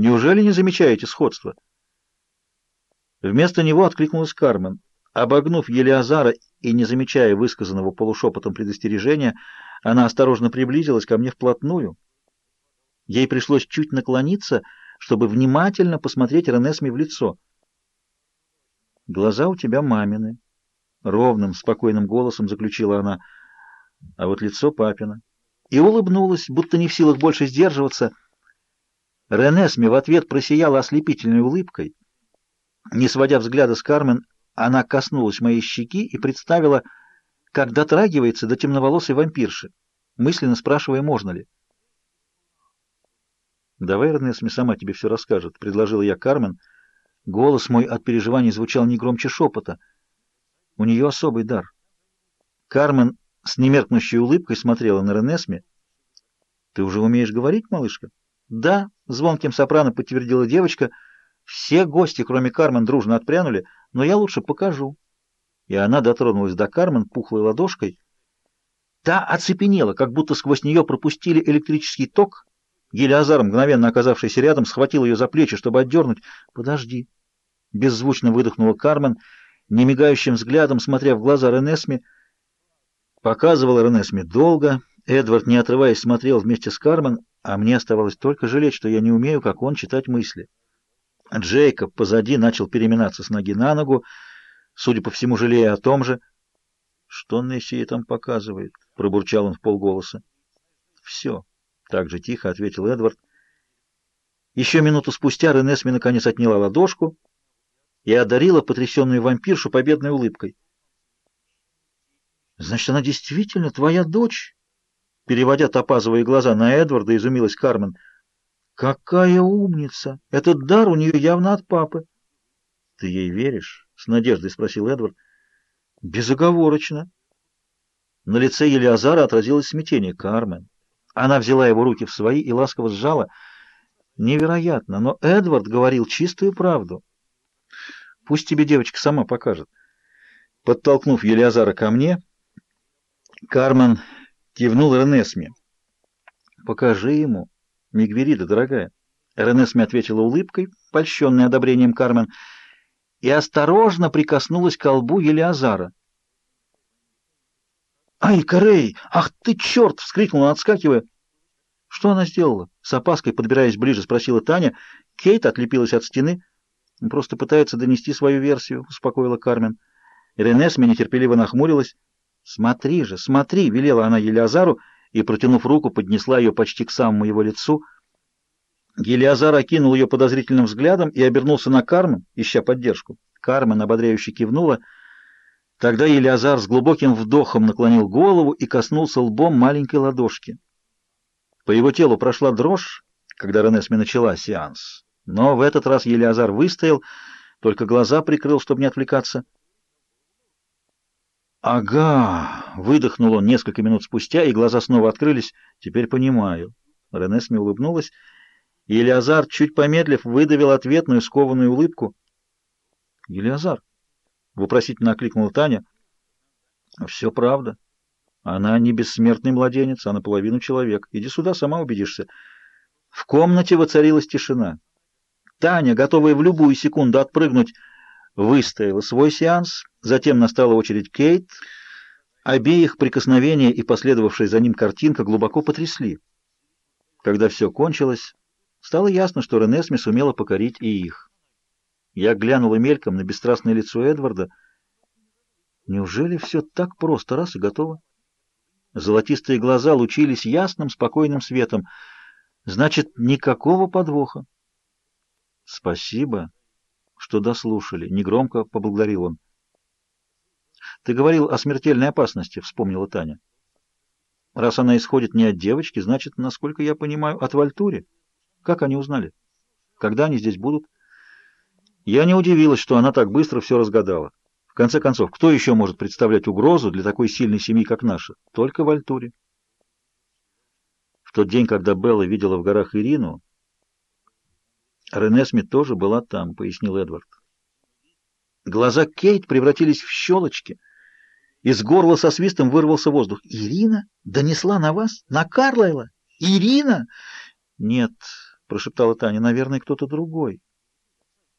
Неужели не замечаете сходства? Вместо него откликнулась Кармен. Обогнув Елиазара и не замечая высказанного полушепотом предостережения, она осторожно приблизилась ко мне вплотную. Ей пришлось чуть наклониться, чтобы внимательно посмотреть Ренесме в лицо. «Глаза у тебя мамины», — ровным, спокойным голосом заключила она, — «а вот лицо папина». И улыбнулась, будто не в силах больше сдерживаться. Ренесме в ответ просияла ослепительной улыбкой. Не сводя взгляда с Кармен, она коснулась моей щеки и представила, как дотрагивается до темноволосой вампирши, мысленно спрашивая, можно ли. «Давай, Эрнесме сама тебе все расскажет», — предложила я Кармен. Голос мой от переживаний звучал не громче шепота. У нее особый дар. Кармен с немеркнущей улыбкой смотрела на Ренесме. «Ты уже умеешь говорить, малышка?» «Да», — звонким сопрано подтвердила девочка, — все гости, кроме Кармен, дружно отпрянули, но я лучше покажу. И она дотронулась до Кармен пухлой ладошкой. Та оцепенела, как будто сквозь нее пропустили электрический ток. Гелиозар, мгновенно оказавшийся рядом, схватил ее за плечи, чтобы отдернуть. «Подожди!» Беззвучно выдохнула Кармен, немигающим взглядом, смотря в глаза Ренесме. Показывала Ренесме долго. Эдвард, не отрываясь, смотрел вместе с Кармен, а мне оставалось только жалеть, что я не умею, как он, читать мысли. Джейкоб позади начал переминаться с ноги на ногу, судя по всему, жалея о том же. «Что Несси там показывает?» — пробурчал он в полголоса. «Все», — так же тихо ответил Эдвард. Еще минуту спустя Ренесми наконец отняла ладошку и одарила потрясенную вампиршу победной улыбкой. «Значит, она действительно твоя дочь?» Переводя топазовые глаза на Эдварда, изумилась Кармен — Какая умница! Этот дар у нее явно от папы. Ты ей веришь? С надеждой спросил Эдвард. Безоговорочно. На лице Елиазара отразилось смятение. Кармен. Она взяла его руки в свои и ласково сжала. Невероятно, но Эдвард говорил чистую правду. Пусть тебе девочка сама покажет. Подтолкнув Елиазара ко мне, Кармен кивнул Ренесме. «Покажи ему». Мигверида, дорогая. Ренесме ответила улыбкой, польщенной одобрением Кармен, и осторожно прикоснулась к колбу Елиазара. «Ай, Корей! Ах ты, черт!» — вскрикнула, отскакивая. «Что она сделала?» — с опаской, подбираясь ближе, спросила Таня. Кейт отлепилась от стены. «Просто пытается донести свою версию», — успокоила Кармен. Ренесме нетерпеливо нахмурилась. «Смотри же, смотри!» — велела она Елиазару, — и, протянув руку, поднесла ее почти к самому его лицу. Гелиозар окинул ее подозрительным взглядом и обернулся на Кармен, ища поддержку. Кармен ободряюще кивнула. Тогда Елиазар с глубоким вдохом наклонил голову и коснулся лбом маленькой ладошки. По его телу прошла дрожь, когда Ренесме начала сеанс. Но в этот раз Елиазар выстоял, только глаза прикрыл, чтобы не отвлекаться. «Ага!» — выдохнул он несколько минут спустя, и глаза снова открылись. «Теперь понимаю». Ренесме улыбнулась, и Елиазар, чуть помедлив, выдавил ответную скованную улыбку. «Елиазар!» — вопросительно окликнула Таня. «Все правда. Она не бессмертный младенец, а наполовину человек. Иди сюда, сама убедишься». В комнате воцарилась тишина. Таня, готовая в любую секунду отпрыгнуть, выстояла свой сеанс, затем настала очередь Кейт. Обеих прикосновения и последовавшая за ним картинка глубоко потрясли. Когда все кончилось, стало ясно, что Ренесме сумела покорить и их. Я глянула мельком на бесстрастное лицо Эдварда. Неужели все так просто, раз и готово? Золотистые глаза лучились ясным, спокойным светом. Значит, никакого подвоха. Спасибо что дослушали. Негромко поблагодарил он. «Ты говорил о смертельной опасности», — вспомнила Таня. «Раз она исходит не от девочки, значит, насколько я понимаю, от Вальтури. Как они узнали? Когда они здесь будут?» Я не удивилась, что она так быстро все разгадала. В конце концов, кто еще может представлять угрозу для такой сильной семьи, как наша? Только Вальтури. В тот день, когда Белла видела в горах Ирину, Рене Смит тоже была там, пояснил Эдвард. Глаза Кейт превратились в щелочки. Из горла со свистом вырвался воздух. «Ирина? Донесла на вас? На Карлайла? Ирина?» «Нет», прошептала Таня. «Наверное, кто-то другой».